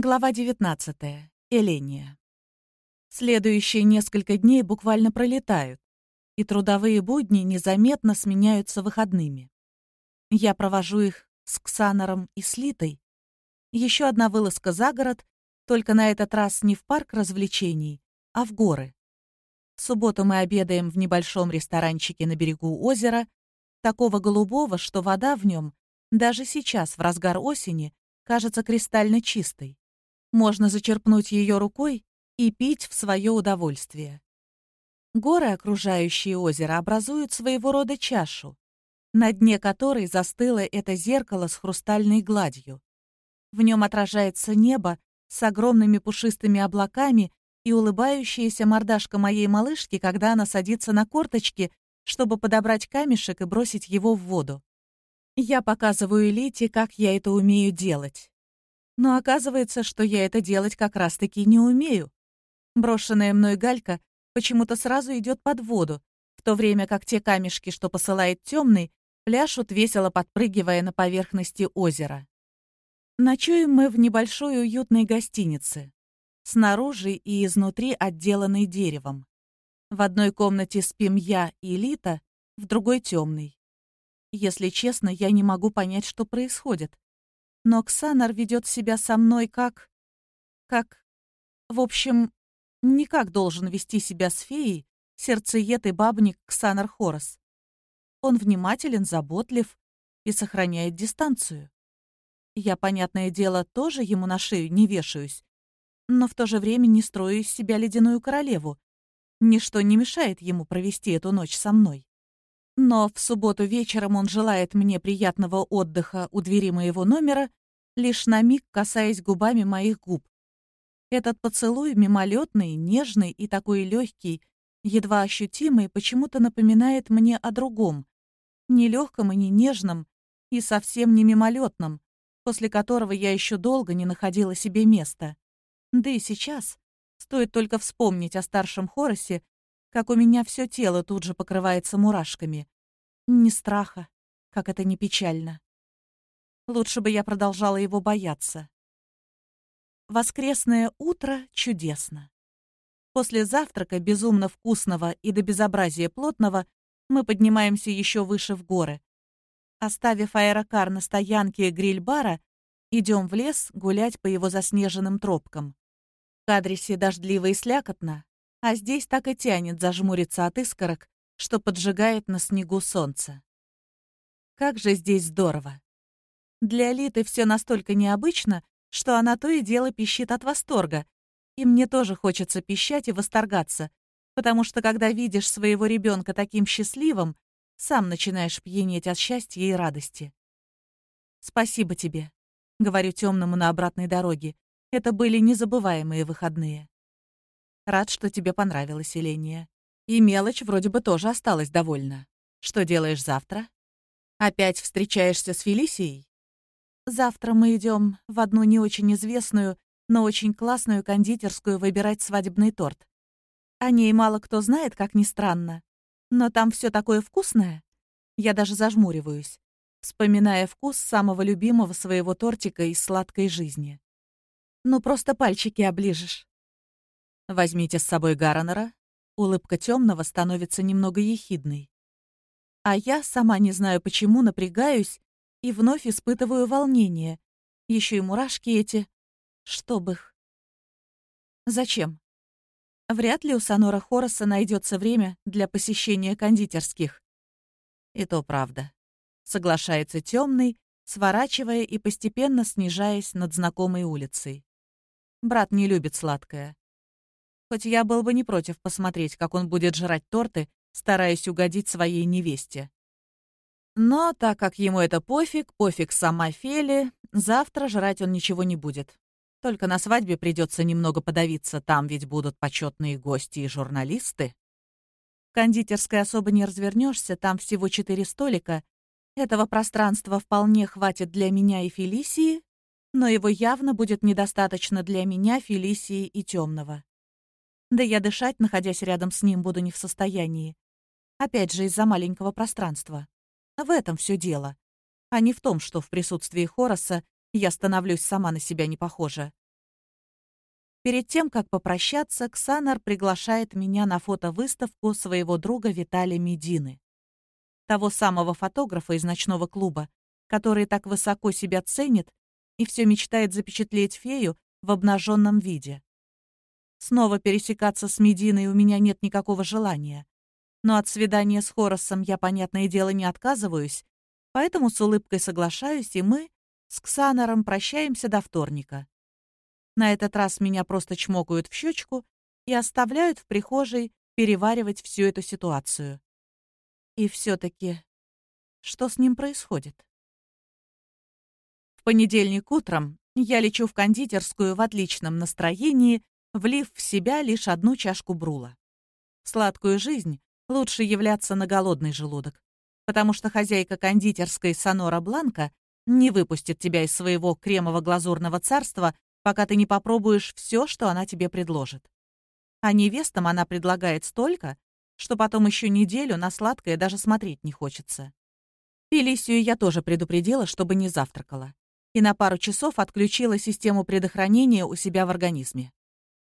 Глава 19. Эления. Следующие несколько дней буквально пролетают, и трудовые будни незаметно сменяются выходными. Я провожу их с Ксанором и Слитой. Еще одна вылазка за город, только на этот раз не в парк развлечений, а в горы. В субботу мы обедаем в небольшом ресторанчике на берегу озера, такого голубого, что вода в нем даже сейчас, в разгар осени, кажется кристально чистой. Можно зачерпнуть ее рукой и пить в свое удовольствие. Горы, окружающие озеро, образуют своего рода чашу, на дне которой застыло это зеркало с хрустальной гладью. В нем отражается небо с огромными пушистыми облаками и улыбающаяся мордашка моей малышки, когда она садится на корточки, чтобы подобрать камешек и бросить его в воду. Я показываю Элите, как я это умею делать. Но оказывается, что я это делать как раз-таки не умею. Брошенная мной галька почему-то сразу идет под воду, в то время как те камешки, что посылает темный, пляшут, весело подпрыгивая на поверхности озера. Ночуем мы в небольшой уютной гостинице, снаружи и изнутри отделанной деревом. В одной комнате спим я и Лита, в другой темный. Если честно, я не могу понять, что происходит но Ксанар ведет себя со мной как... как... В общем, не как должен вести себя с феей сердцеед и бабник Ксанар Хорос. Он внимателен, заботлив и сохраняет дистанцию. Я, понятное дело, тоже ему на шею не вешаюсь, но в то же время не строю из себя ледяную королеву. Ничто не мешает ему провести эту ночь со мной. Но в субботу вечером он желает мне приятного отдыха у двери моего номера лишь на миг касаясь губами моих губ. Этот поцелуй мимолетный, нежный и такой легкий, едва ощутимый, почему-то напоминает мне о другом, не легком и не нежном, и совсем не мимолетном, после которого я еще долго не находила себе места. Да и сейчас, стоит только вспомнить о старшем Хоросе, как у меня все тело тут же покрывается мурашками. Не страха, как это не печально. Лучше бы я продолжала его бояться. Воскресное утро чудесно. После завтрака, безумно вкусного и до безобразия плотного, мы поднимаемся еще выше в горы. Оставив аэрокар на стоянке гриль-бара, идем в лес гулять по его заснеженным тропкам. В адресе дождливо и слякотно, а здесь так и тянет зажмуриться от искорок, что поджигает на снегу солнце. Как же здесь здорово! Для Литы все настолько необычно, что она то и дело пищит от восторга. И мне тоже хочется пищать и восторгаться, потому что когда видишь своего ребенка таким счастливым, сам начинаешь пьянеть от счастья и радости. «Спасибо тебе», — говорю темному на обратной дороге. Это были незабываемые выходные. Рад, что тебе понравилось, Еления. И мелочь вроде бы тоже осталась довольна. Что делаешь завтра? Опять встречаешься с Фелисией? Завтра мы идем в одну не очень известную, но очень классную кондитерскую выбирать свадебный торт. О ней мало кто знает, как ни странно. Но там все такое вкусное. Я даже зажмуриваюсь, вспоминая вкус самого любимого своего тортика из сладкой жизни. Ну, просто пальчики оближешь. Возьмите с собой Гарренера. Улыбка темного становится немного ехидной. А я, сама не знаю почему, напрягаюсь и вновь испытываю волнение. Еще и мурашки эти. Чтоб их. Зачем? Вряд ли у Сонора Хороса найдется время для посещения кондитерских. И то правда. Соглашается темный, сворачивая и постепенно снижаясь над знакомой улицей. Брат не любит сладкое. Хоть я был бы не против посмотреть, как он будет жрать торты, стараясь угодить своей невесте. Но так как ему это пофиг, пофиг сама Фели, завтра жрать он ничего не будет. Только на свадьбе придется немного подавиться, там ведь будут почетные гости и журналисты. В кондитерской особо не развернешься, там всего четыре столика. Этого пространства вполне хватит для меня и Фелисии, но его явно будет недостаточно для меня, Фелисии и Темного. Да я дышать, находясь рядом с ним, буду не в состоянии. Опять же, из-за маленького пространства. В этом все дело, а не в том, что в присутствии Хороса я становлюсь сама на себя не похожа. Перед тем, как попрощаться, Ксанар приглашает меня на фотовыставку своего друга Виталия Медины. Того самого фотографа из ночного клуба, который так высоко себя ценит и все мечтает запечатлеть фею в обнаженном виде. Снова пересекаться с Мединой у меня нет никакого желания. Но от свидания с Хоросом я, понятное дело, не отказываюсь, поэтому с улыбкой соглашаюсь, и мы с Ксанаром прощаемся до вторника. На этот раз меня просто чмокают в щечку и оставляют в прихожей переваривать всю эту ситуацию. И все-таки, что с ним происходит? В понедельник утром я лечу в кондитерскую в отличном настроении, влив в себя лишь одну чашку брула. Сладкую жизнь лучше являться на голодный желудок, потому что хозяйка кондитерской Сонора Бланка не выпустит тебя из своего кремово-глазурного царства пока ты не попробуешь все, что она тебе предложит. А невестам она предлагает столько, что потом еще неделю на сладкое даже смотреть не хочется. Фелисию я тоже предупредила, чтобы не завтракала. И на пару часов отключила систему предохранения у себя в организме.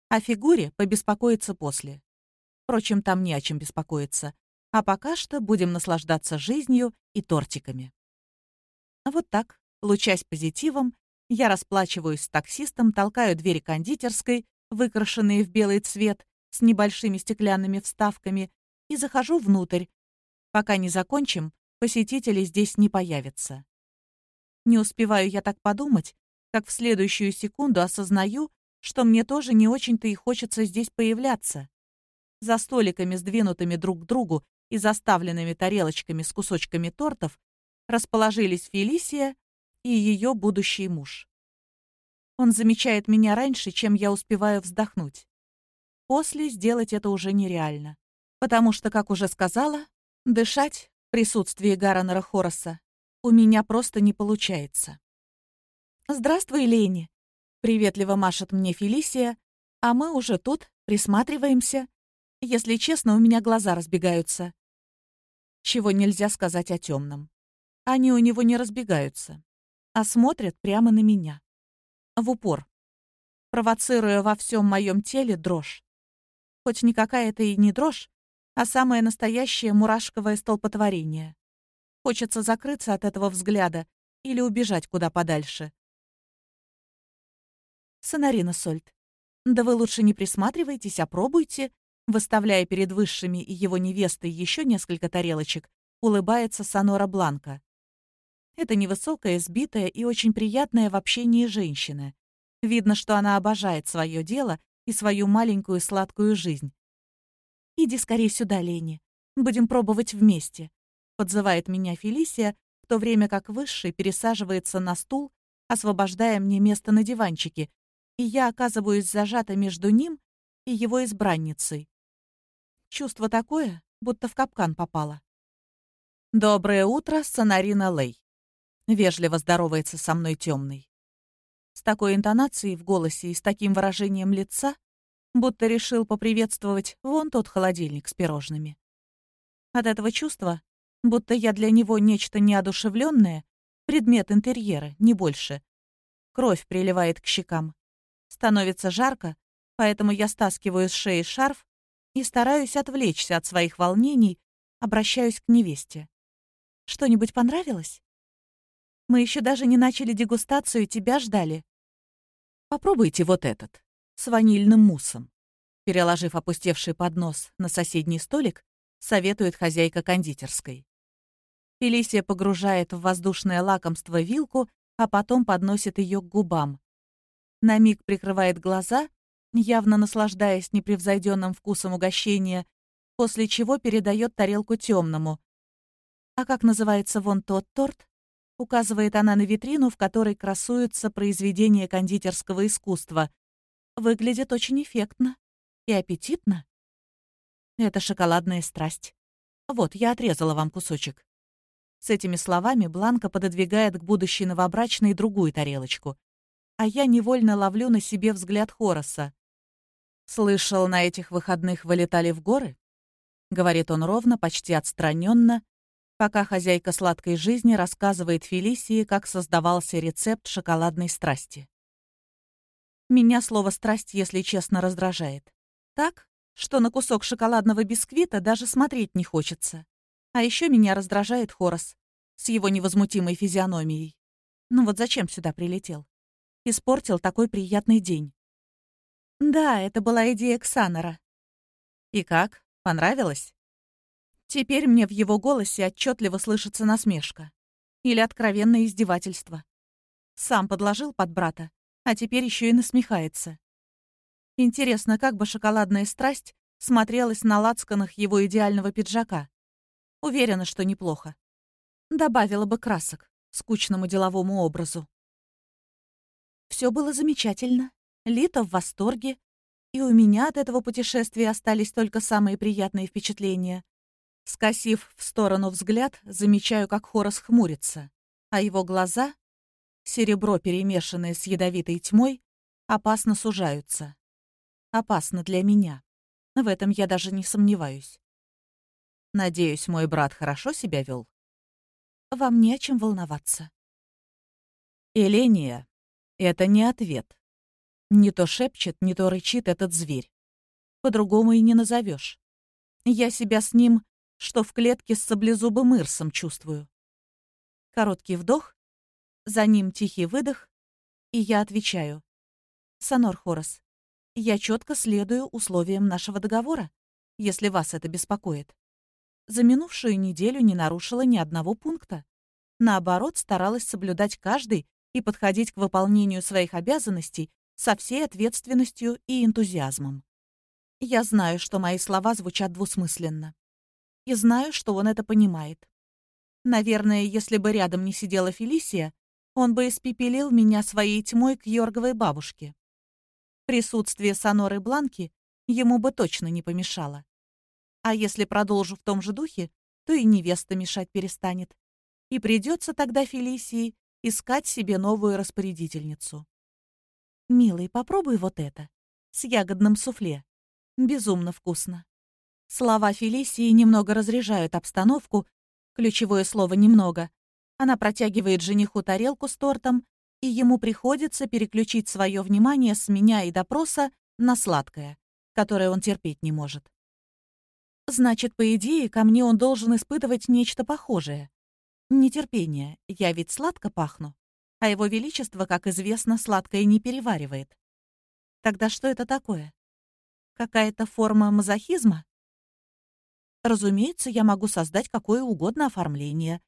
О фигуре побеспокоиться после. Впрочем, там не о чем беспокоиться. А пока что будем наслаждаться жизнью и тортиками. Вот так, лучась позитивом, я расплачиваюсь с таксистом, толкаю двери кондитерской, выкрашенные в белый цвет, с небольшими стеклянными вставками, и захожу внутрь. Пока не закончим, посетители здесь не появятся. Не успеваю я так подумать, как в следующую секунду осознаю, что мне тоже не очень-то и хочется здесь появляться. За столиками, сдвинутыми друг к другу и заставленными тарелочками с кусочками тортов, расположились Фелисия и ее будущий муж. Он замечает меня раньше, чем я успеваю вздохнуть. После сделать это уже нереально, потому что, как уже сказала, дышать в присутствии Гарренера Хорроса у меня просто не получается. «Здравствуй, Лени!» — приветливо машет мне Фелисия, а мы уже тут присматриваемся. Если честно, у меня глаза разбегаются. Чего нельзя сказать о темном. Они у него не разбегаются а смотрят прямо на меня. В упор. Провоцируя во всем моем теле дрожь. Хоть никакая это и не дрожь, а самое настоящее мурашковое столпотворение. Хочется закрыться от этого взгляда или убежать куда подальше. Сонарина Сольт, да вы лучше не присматривайтесь, а пробуйте, выставляя перед высшими и его невестой еще несколько тарелочек, улыбается Сонора Бланка. Это невысокая, сбитая и очень приятная в общении женщина. Видно, что она обожает свое дело и свою маленькую сладкую жизнь. «Иди скорее сюда, Лени. Будем пробовать вместе», — подзывает меня Фелисия, в то время как Высший пересаживается на стул, освобождая мне место на диванчике, и я оказываюсь зажата между ним и его избранницей. Чувство такое, будто в капкан попала. «Доброе утро, Сонарина Лей», Вежливо здоровается со мной темный. С такой интонацией в голосе и с таким выражением лица, будто решил поприветствовать вон тот холодильник с пирожными. От этого чувства, будто я для него нечто неодушевленное, предмет интерьера, не больше. Кровь приливает к щекам. Становится жарко, поэтому я стаскиваю с шеи шарф и стараюсь отвлечься от своих волнений, обращаюсь к невесте. «Что-нибудь понравилось?» Мы еще даже не начали дегустацию, тебя ждали. Попробуйте вот этот, с ванильным муссом. Переложив опустевший поднос на соседний столик, советует хозяйка кондитерской. Фелисия погружает в воздушное лакомство вилку, а потом подносит ее к губам. На миг прикрывает глаза, явно наслаждаясь непревзойденным вкусом угощения, после чего передает тарелку темному. А как называется вон тот торт? Указывает она на витрину, в которой красуются произведения кондитерского искусства. Выглядит очень эффектно и аппетитно. Это шоколадная страсть. Вот, я отрезала вам кусочек. С этими словами Бланка пододвигает к будущей новобрачной другую тарелочку. А я невольно ловлю на себе взгляд Хороса. «Слышал, на этих выходных вылетали в горы?» — говорит он ровно, почти отстраненно, пока хозяйка сладкой жизни рассказывает Фелисии, как создавался рецепт шоколадной страсти. Меня слово «страсть», если честно, раздражает. Так, что на кусок шоколадного бисквита даже смотреть не хочется. А еще меня раздражает Хорос с его невозмутимой физиономией. Ну вот зачем сюда прилетел? Испортил такой приятный день. Да, это была идея Ксанора. И как? Понравилось? Теперь мне в его голосе отчетливо слышится насмешка. Или откровенное издевательство. Сам подложил под брата, а теперь еще и насмехается. Интересно, как бы шоколадная страсть смотрелась на лацканах его идеального пиджака. Уверена, что неплохо. Добавила бы красок скучному деловому образу. Все было замечательно. Лита в восторге. И у меня от этого путешествия остались только самые приятные впечатления. Скосив в сторону взгляд, замечаю, как Хорос хмурится, а его глаза, серебро, перемешанное с ядовитой тьмой, опасно сужаются. Опасно для меня. В этом я даже не сомневаюсь. Надеюсь, мой брат хорошо себя вел. Вам не о чем волноваться. Эления, это не ответ. Не то шепчет, не то рычит этот зверь. По-другому и не назовешь. Я себя с ним что в клетке с саблезубым ирсом чувствую. Короткий вдох, за ним тихий выдох, и я отвечаю. Сонор Хорос, я четко следую условиям нашего договора, если вас это беспокоит. За минувшую неделю не нарушила ни одного пункта. Наоборот, старалась соблюдать каждый и подходить к выполнению своих обязанностей со всей ответственностью и энтузиазмом. Я знаю, что мои слова звучат двусмысленно и знаю, что он это понимает. Наверное, если бы рядом не сидела Фелисия, он бы испепелил меня своей тьмой к Йорговой бабушке. Присутствие Соноры Бланки ему бы точно не помешало. А если продолжу в том же духе, то и невеста мешать перестанет. И придется тогда Фелисии искать себе новую распорядительницу. «Милый, попробуй вот это. С ягодным суфле. Безумно вкусно». Слова Фелисии немного разряжают обстановку, ключевое слово «немного». Она протягивает жениху тарелку с тортом, и ему приходится переключить свое внимание с меня и допроса на сладкое, которое он терпеть не может. Значит, по идее, ко мне он должен испытывать нечто похожее. Нетерпение, я ведь сладко пахну, а его величество, как известно, сладкое не переваривает. Тогда что это такое? Какая-то форма мазохизма? Разумеется, я могу создать какое угодно оформление.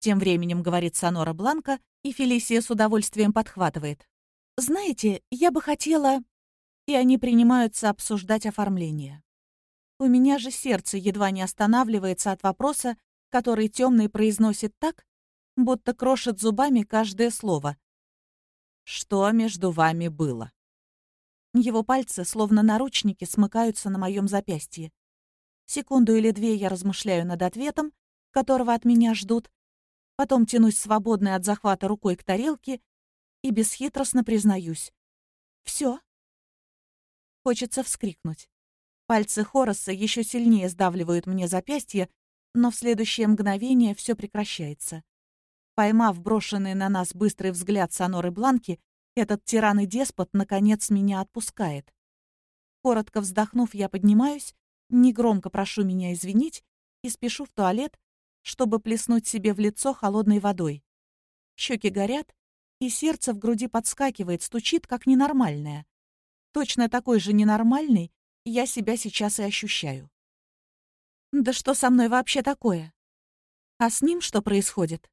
Тем временем говорит Сонора Бланка, и Фелисия с удовольствием подхватывает. Знаете, я бы хотела... И они принимаются обсуждать оформление. У меня же сердце едва не останавливается от вопроса, который темный произносит так, будто крошит зубами каждое слово. «Что между вами было?» Его пальцы, словно наручники, смыкаются на моем запястье. Секунду или две я размышляю над ответом, которого от меня ждут, потом тянусь свободной от захвата рукой к тарелке и бесхитростно признаюсь. Все. Хочется вскрикнуть. Пальцы Хороса еще сильнее сдавливают мне запястье, но в следующее мгновение все прекращается. Поймав брошенный на нас быстрый взгляд Соноры Бланки, этот тиран и деспот наконец меня отпускает. Коротко вздохнув, я поднимаюсь Негромко прошу меня извинить и спешу в туалет, чтобы плеснуть себе в лицо холодной водой. Щеки горят, и сердце в груди подскакивает, стучит, как ненормальное. Точно такой же ненормальный я себя сейчас и ощущаю. Да что со мной вообще такое? А с ним что происходит?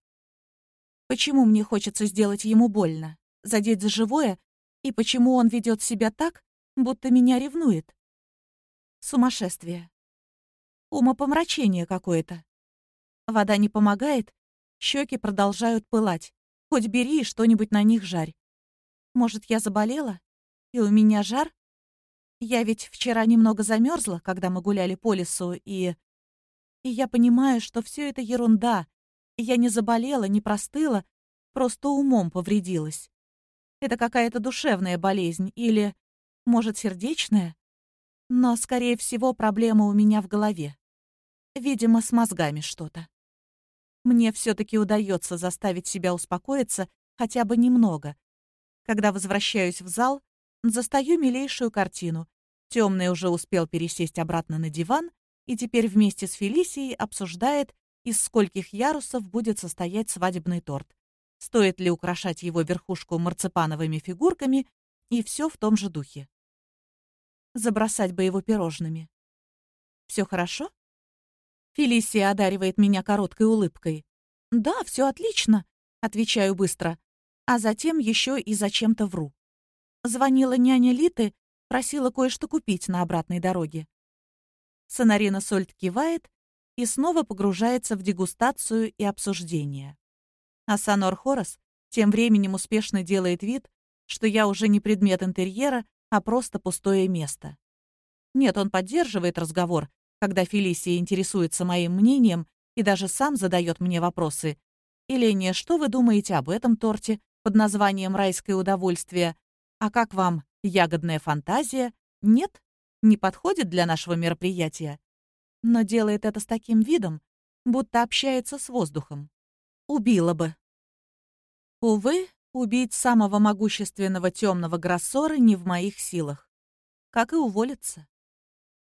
Почему мне хочется сделать ему больно, задеть за живое, и почему он ведет себя так, будто меня ревнует? Сумасшествие. Умопомрачение какое-то. Вода не помогает, щеки продолжают пылать. Хоть бери что-нибудь на них жарь. Может, я заболела? И у меня жар? Я ведь вчера немного замерзла, когда мы гуляли по лесу, и... И я понимаю, что все это ерунда. Я не заболела, не простыла, просто умом повредилась. Это какая-то душевная болезнь или, может, сердечная? Но, скорее всего, проблема у меня в голове. Видимо, с мозгами что-то. Мне все-таки удается заставить себя успокоиться хотя бы немного. Когда возвращаюсь в зал, Застаю милейшую картину. Темный уже успел пересесть обратно на диван и теперь вместе с Фелисией обсуждает, из скольких ярусов будет состоять свадебный торт. Стоит ли украшать его верхушку марципановыми фигурками и все в том же духе. Забросать бы его пирожными. Все хорошо? Фелисия одаривает меня короткой улыбкой. «Да, все отлично», — отвечаю быстро, а затем еще и зачем-то вру. Звонила няня Литы, просила кое-что купить на обратной дороге. Сонарина Сольт кивает и снова погружается в дегустацию и обсуждение. А Санор Хорос тем временем успешно делает вид, что я уже не предмет интерьера, а просто пустое место. Нет, он поддерживает разговор, когда Фелисия интересуется моим мнением и даже сам задает мне вопросы. «Елене, что вы думаете об этом торте под названием «Райское удовольствие»? А как вам ягодная фантазия? Нет? Не подходит для нашего мероприятия? Но делает это с таким видом, будто общается с воздухом. Убила бы. Увы, убить самого могущественного темного Гроссора не в моих силах. Как и уволиться.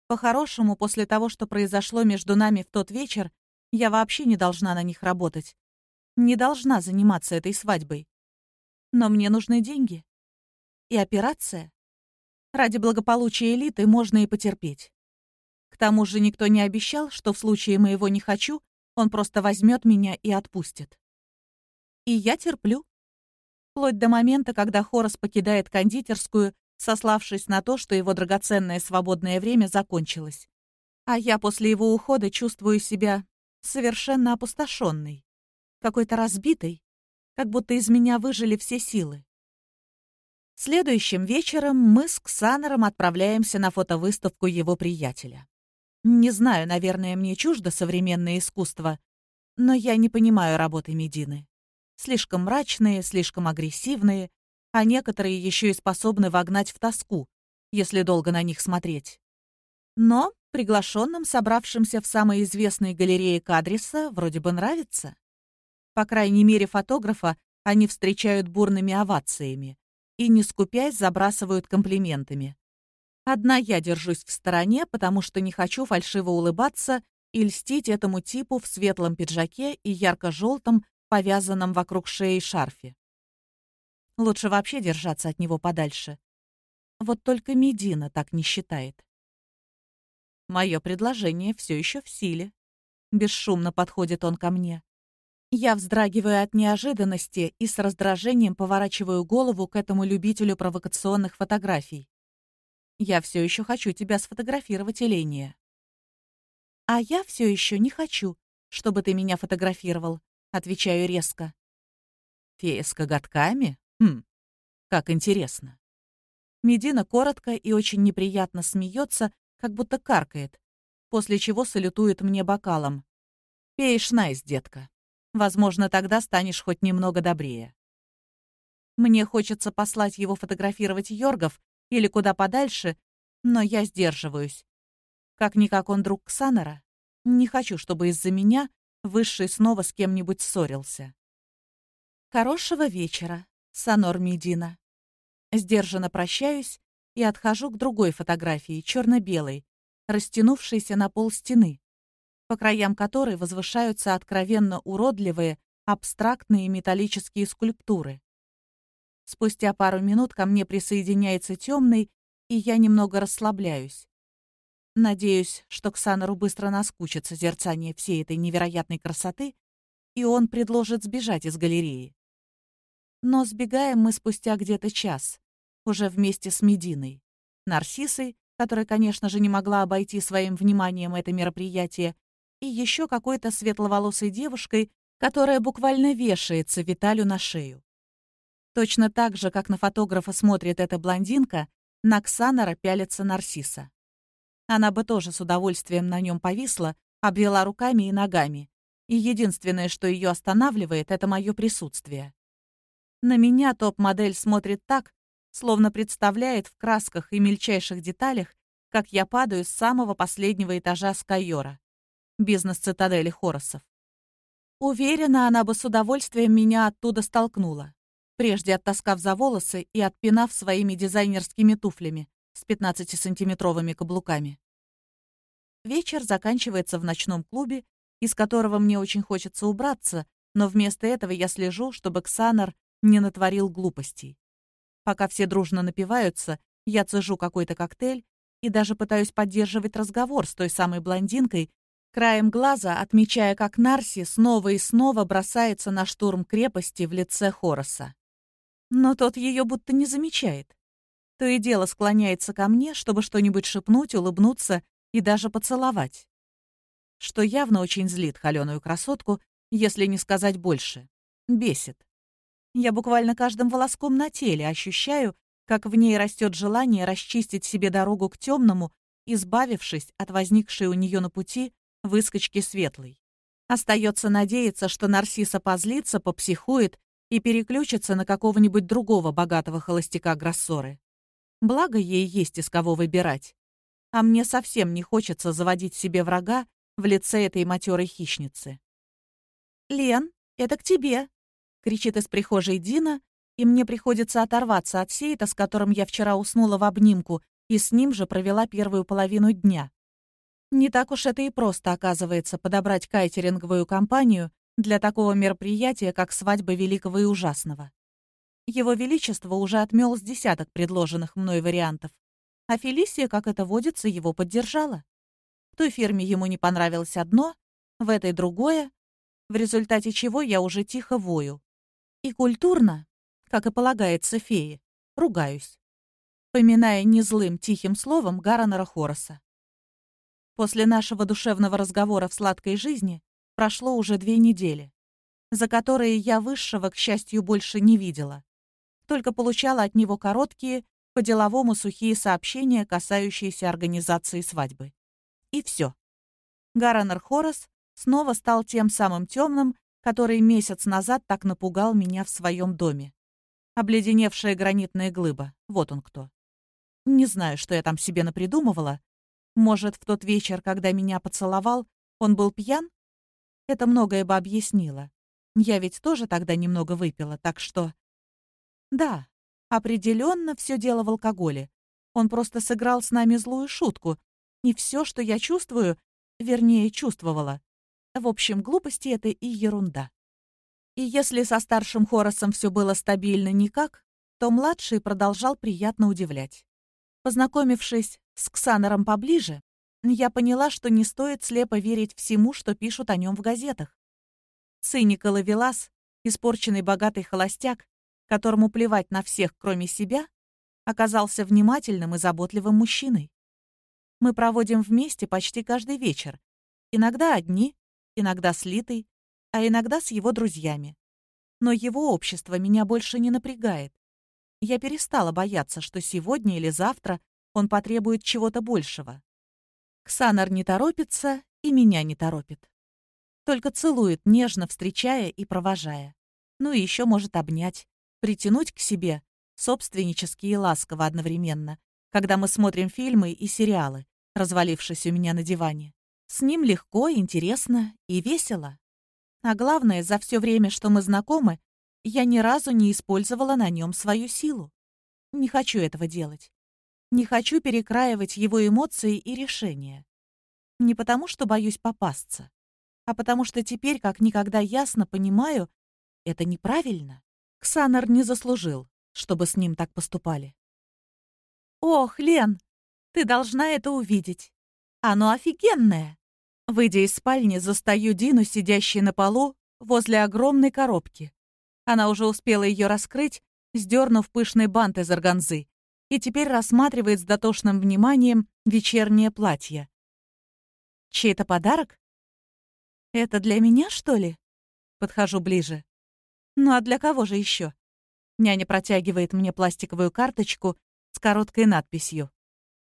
По-хорошему, после того, что произошло между нами в тот вечер, я вообще не должна на них работать. Не должна заниматься этой свадьбой. Но мне нужны деньги и операция. Ради благополучия элиты можно и потерпеть. К тому же никто не обещал, что в случае моего «не хочу» он просто возьмет меня и отпустит. И я терплю. Вплоть до момента, когда Хорос покидает кондитерскую, сославшись на то, что его драгоценное свободное время закончилось. А я после его ухода чувствую себя совершенно опустошенной, какой-то разбитой, как будто из меня выжили все силы. Следующим вечером мы с Ксанором отправляемся на фотовыставку его приятеля. Не знаю, наверное, мне чуждо современное искусство, но я не понимаю работы Медины. Слишком мрачные, слишком агрессивные, а некоторые еще и способны вогнать в тоску, если долго на них смотреть. Но приглашенным, собравшимся в самой известной галерее Кадриса, вроде бы нравится. По крайней мере, фотографа они встречают бурными овациями и, не скупясь, забрасывают комплиментами. Одна я держусь в стороне, потому что не хочу фальшиво улыбаться и льстить этому типу в светлом пиджаке и ярко-желтом, повязанном вокруг шеи шарфе. Лучше вообще держаться от него подальше. Вот только Медина так не считает. Мое предложение все еще в силе. Бесшумно подходит он ко мне. Я вздрагиваю от неожиданности и с раздражением поворачиваю голову к этому любителю провокационных фотографий. Я все еще хочу тебя сфотографировать, Эления. А я все еще не хочу, чтобы ты меня фотографировал, отвечаю резко. Фея с коготками? Хм, как интересно. Медина коротко и очень неприятно смеется, как будто каркает, после чего салютует мне бокалом. «Пей шнапс, детка». Возможно, тогда станешь хоть немного добрее. Мне хочется послать его фотографировать Йоргов или куда подальше, но я сдерживаюсь. Как-никак он друг Ксанера. Не хочу, чтобы из-за меня Высший снова с кем-нибудь ссорился. Хорошего вечера, Санор Медина. Сдержанно прощаюсь и отхожу к другой фотографии, черно-белой, растянувшейся на пол стены по краям которой возвышаются откровенно уродливые, абстрактные металлические скульптуры. Спустя пару минут ко мне присоединяется темный, и я немного расслабляюсь. Надеюсь, что Ксанору быстро наскучит созерцание всей этой невероятной красоты, и он предложит сбежать из галереи. Но сбегаем мы спустя где-то час, уже вместе с Мединой, Нарсисой, которая, конечно же, не могла обойти своим вниманием это мероприятие, и еще какой-то светловолосой девушкой, которая буквально вешается Виталю на шею. Точно так же, как на фотографа смотрит эта блондинка, на Ксанора пялится Нарсиса. Она бы тоже с удовольствием на нем повисла, обвела руками и ногами. И единственное, что ее останавливает, это мое присутствие. На меня топ-модель смотрит так, словно представляет в красках и мельчайших деталях, как я падаю с самого последнего этажа Скайора бизнес-цитадели Хоросов. Уверена, она бы с удовольствием меня оттуда столкнула. Прежде оттаскав за волосы и отпинав своими дизайнерскими туфлями с 15-сантиметровыми каблуками. Вечер заканчивается в ночном клубе, из которого мне очень хочется убраться, но вместо этого я слежу, чтобы Ксанар не натворил глупостей. Пока все дружно напиваются, я цежу какой-то коктейль и даже пытаюсь поддерживать разговор с той самой блондинкой, краем глаза отмечая, как Нарси снова и снова бросается на штурм крепости в лице Хороса. Но тот ее будто не замечает. То и дело склоняется ко мне, чтобы что-нибудь шепнуть, улыбнуться и даже поцеловать. Что явно очень злит холеную красотку, если не сказать больше. Бесит. Я буквально каждым волоском на теле ощущаю, как в ней растет желание расчистить себе дорогу к темному, избавившись от возникшей у нее на пути выскочки светлой. Остается надеяться, что Нарсиса позлится, попсихует и переключится на какого-нибудь другого богатого холостяка Гроссоры. Благо ей есть из кого выбирать. А мне совсем не хочется заводить себе врага в лице этой матерой хищницы. «Лен, это к тебе!» — кричит из прихожей Дина, и мне приходится оторваться от сейта, с которым я вчера уснула в обнимку, и с ним же провела первую половину дня. Не так уж это и просто, оказывается, подобрать кайтеринговую компанию для такого мероприятия, как свадьба Великого и Ужасного. Его Величество уже отмел с десяток предложенных мной вариантов, а Фелисия, как это водится, его поддержала. В той фирме ему не понравилось одно, в этой другое, в результате чего я уже тихо вою. И культурно, как и полагается фее, ругаюсь, поминая незлым тихим словом Гарренера Хороса. После нашего душевного разговора в сладкой жизни прошло уже две недели, за которые я высшего, к счастью, больше не видела. Только получала от него короткие, по-деловому сухие сообщения, касающиеся организации свадьбы. И все. Гарренер Хорос снова стал тем самым темным, который месяц назад так напугал меня в своем доме. Обледеневшая гранитная глыба. Вот он кто. Не знаю, что я там себе напридумывала. Может, в тот вечер, когда меня поцеловал, он был пьян? Это многое бы объяснило. Я ведь тоже тогда немного выпила, так что... Да, определенно все дело в алкоголе. Он просто сыграл с нами злую шутку. И все, что я чувствую, вернее, чувствовала. В общем, глупости это и ерунда. И если со старшим Хоросом все было стабильно никак, то младший продолжал приятно удивлять. Познакомившись с Ксанором поближе, я поняла, что не стоит слепо верить всему, что пишут о нем в газетах. Циник и ловелас, испорченный богатый холостяк, которому плевать на всех, кроме себя, оказался внимательным и заботливым мужчиной. Мы проводим вместе почти каждый вечер, иногда одни, иногда слитый, а иногда с его друзьями. Но его общество меня больше не напрягает. Я перестала бояться, что сегодня или завтра он потребует чего-то большего. Ксанар не торопится и меня не торопит. Только целует, нежно встречая и провожая. Ну и еще может обнять, притянуть к себе, собственнически и ласково одновременно, когда мы смотрим фильмы и сериалы, развалившись у меня на диване. С ним легко, интересно и весело. А главное, за все время, что мы знакомы, я ни разу не использовала на нем свою силу. Не хочу этого делать. Не хочу перекраивать его эмоции и решения. Не потому, что боюсь попасться, а потому что теперь как никогда ясно понимаю, это неправильно. Ксанар не заслужил, чтобы с ним так поступали. «Ох, Лен, ты должна это увидеть. Оно офигенное!» Выйдя из спальни, застаю Дину, сидящей на полу, возле огромной коробки. Она уже успела ее раскрыть, сдернув пышный бант из органзы, и теперь рассматривает с дотошным вниманием вечернее платье. Чей-то подарок? Это для меня, что ли? Подхожу ближе. Ну а для кого же еще? Няня протягивает мне пластиковую карточку с короткой надписью.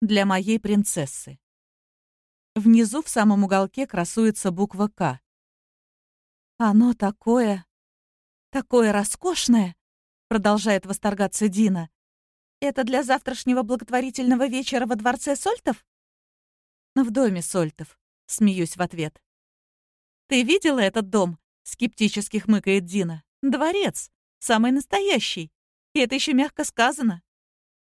Для моей принцессы. Внизу в самом уголке красуется буква «К». «Оно такое... такое роскошное!» — продолжает восторгаться Дина. «Это для завтрашнего благотворительного вечера во дворце Сольтов?» «В доме Сольтов», — смеюсь в ответ. «Ты видела этот дом?» — скептически хмыкает Дина. «Дворец. Самый настоящий. И это еще мягко сказано.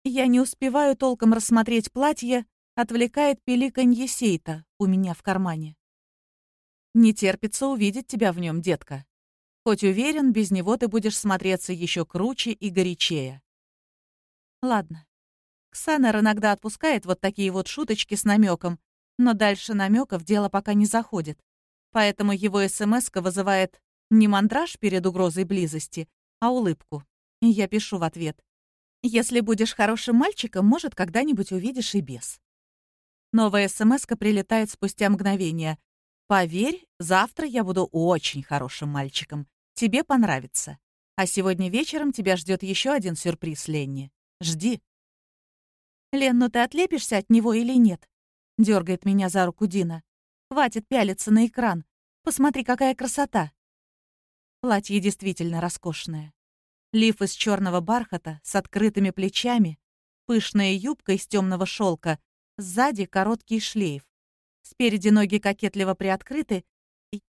Я не успеваю толком рассмотреть платье, отвлекает пеликанье сейта у меня в кармане. Не терпится увидеть тебя в нем, детка. Хоть уверен, без него ты будешь смотреться еще круче и горячее. Ладно. Ксанер иногда отпускает вот такие вот шуточки с намеком, но дальше намеков дело пока не заходит. Поэтому его смс вызывает не мандраж перед угрозой близости, а улыбку. И я пишу в ответ. «Если будешь хорошим мальчиком, может, когда-нибудь увидишь и без». Новая смс прилетает спустя мгновение. «Поверь, завтра я буду очень хорошим мальчиком. Тебе понравится. А сегодня вечером тебя ждет еще один сюрприз, Ленни. Жди». «Лен, ну ты отлепишься от него или нет?» — дергает меня за руку Дина. «Хватит пялиться на экран. Посмотри, какая красота!» Платье действительно роскошное. Лиф из черного бархата с открытыми плечами, пышная юбка из темного шелка, сзади короткий шлейф. Спереди ноги кокетливо приоткрыты,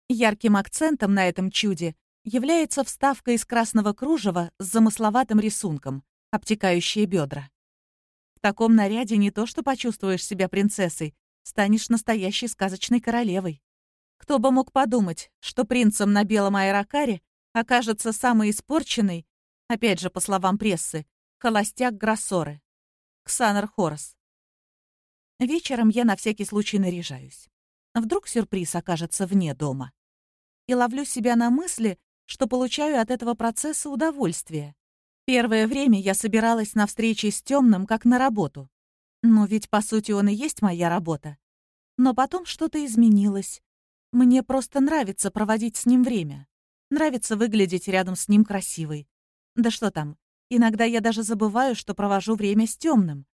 ярким акцентом на этом чуде является вставка из красного кружева с замысловатым рисунком, обтекающие бедра таком наряде не то что почувствуешь себя принцессой, станешь настоящей сказочной королевой. Кто бы мог подумать, что принцем на белом аэрокаре окажется самый испорченный, опять же, по словам прессы, холостяк Гроссоры, Ксанар Хорос. Вечером я на всякий случай наряжаюсь. Вдруг сюрприз окажется вне дома. И ловлю себя на мысли, что получаю от этого процесса удовольствие. Первое время я собиралась на встречи с темным, как на работу. Ну, ведь, по сути, он и есть моя работа. Но потом что-то изменилось. Мне просто нравится проводить с ним время. Нравится выглядеть рядом с ним красивой. Да что там, иногда я даже забываю, что провожу время с темным.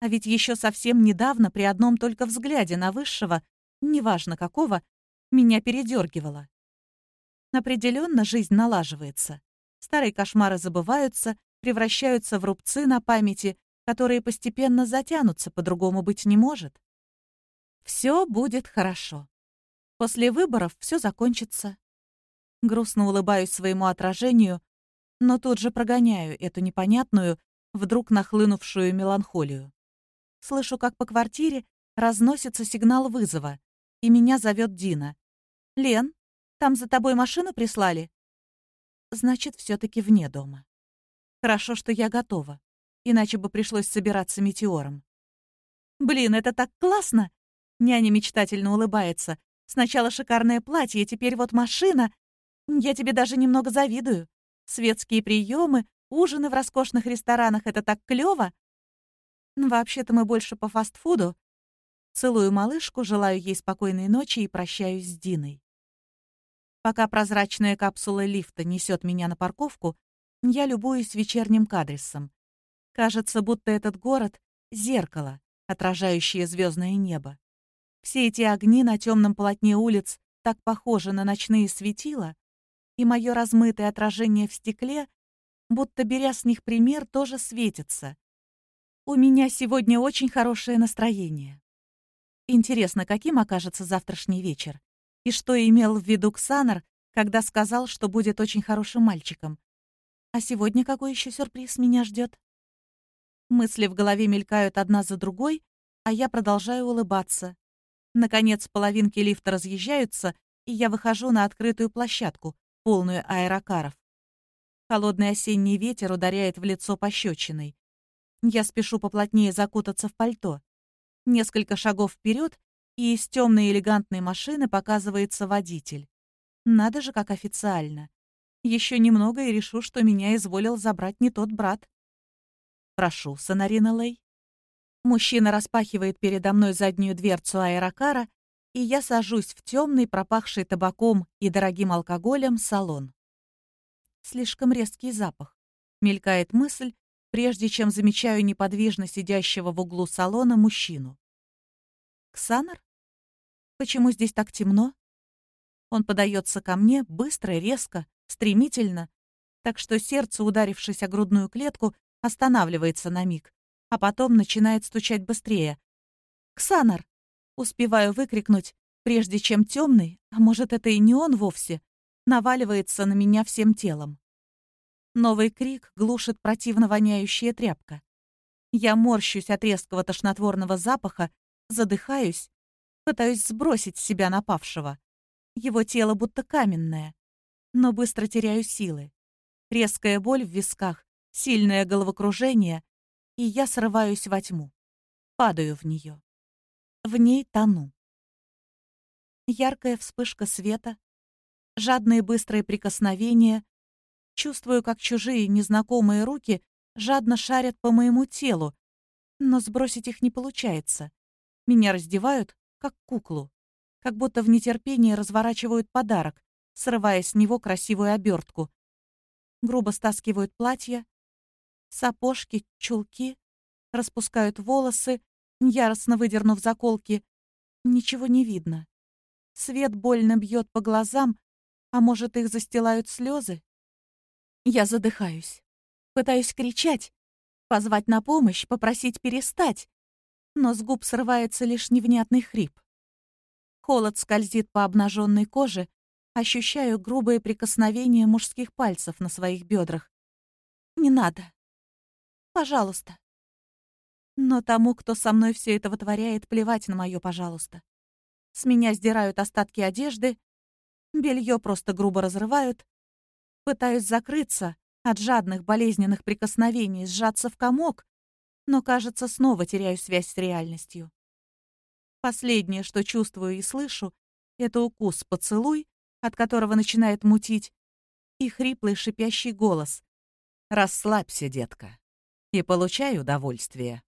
А ведь еще совсем недавно при одном только взгляде на высшего, неважно какого, меня передергивало. Определенно жизнь налаживается. Старые кошмары забываются, превращаются в рубцы на памяти, которые постепенно затянутся, по-другому быть не может. Все будет хорошо. После выборов все закончится. Грустно улыбаюсь своему отражению, но тут же прогоняю эту непонятную, вдруг нахлынувшую меланхолию. Слышу, как по квартире разносится сигнал вызова, и меня зовет Дина. «Лен, там за тобой машину прислали?» Значит, все таки вне дома. Хорошо, что я готова, иначе бы пришлось собираться метеором. «Блин, это так классно!» Няня мечтательно улыбается. «Сначала шикарное платье, теперь вот машина. Я тебе даже немного завидую. Светские приемы, ужины в роскошных ресторанах — это так клёво!» «Вообще-то мы больше по фастфуду». Целую малышку, желаю ей спокойной ночи и прощаюсь с Диной. Пока прозрачная капсула лифта несет меня на парковку, я любуюсь вечерним кадрисом. Кажется, будто этот город — зеркало, отражающее звездное небо. Все эти огни на темном полотне улиц так похожи на ночные светила, и мое размытое отражение в стекле, будто беря с них пример, тоже светится. У меня сегодня очень хорошее настроение. Интересно, каким окажется завтрашний вечер? И что имел в виду Ксанар, когда сказал, что будет очень хорошим мальчиком? А сегодня какой еще сюрприз меня ждет? Мысли в голове мелькают одна за другой, а я продолжаю улыбаться. Наконец, половинки лифта разъезжаются, и я выхожу на открытую площадку, полную аэрокаров. Холодный осенний ветер ударяет в лицо пощечиной. Я спешу поплотнее закутаться в пальто. Несколько шагов вперед, и из темной элегантной машины показывается водитель. Надо же, как официально. Еще немного и решу, что меня изволил забрать не тот брат. Прошу, Сонарина Лей. Мужчина распахивает передо мной заднюю дверцу аэрокара, и я сажусь в темный, пропахший табаком и дорогим алкоголем салон. Слишком резкий запах. Мелькает мысль, прежде чем замечаю неподвижно сидящего в углу салона мужчину. Ксанар? Почему здесь так темно? Он подается ко мне быстро, резко, стремительно, так что сердце, ударившись о грудную клетку, останавливается на миг, а потом начинает стучать быстрее. «Ксанар!» Успеваю выкрикнуть, прежде чем темный, а может, это и не он вовсе, наваливается на меня всем телом. Новый крик глушит противно воняющая тряпка. Я морщусь от резкого тошнотворного запаха, задыхаюсь, пытаюсь сбросить с себя напавшего. Его тело будто каменное, но быстро теряю силы. Резкая боль в висках, сильное головокружение, и я срываюсь во тьму. Падаю в нее. В ней тону. Яркая вспышка света, жадные быстрые прикосновения. Чувствую, как чужие незнакомые руки жадно шарят по моему телу, но сбросить их не получается. Меня раздевают, как куклу, как будто в нетерпении разворачивают подарок, срывая с него красивую обертку. Грубо стаскивают платье, сапожки, чулки, распускают волосы, яростно выдернув заколки. Ничего не видно. Свет больно бьет по глазам, а может, их застилают слезы? Я задыхаюсь. Пытаюсь кричать, позвать на помощь, попросить перестать, но с губ срывается лишь невнятный хрип. Холод скользит по обнаженной коже, ощущаю грубые прикосновения мужских пальцев на своих бедрах. Не надо. Пожалуйста. Но тому, кто со мной все это вытворяет, плевать на мое «пожалуйста». С меня сдирают остатки одежды, белье просто грубо разрывают. Пытаюсь закрыться от жадных болезненных прикосновений, сжаться в комок, но, кажется, снова теряю связь с реальностью. Последнее, что чувствую и слышу, это укус поцелуй, от которого начинает мутить, и хриплый шипящий голос. «Расслабься, детка, и получай удовольствие».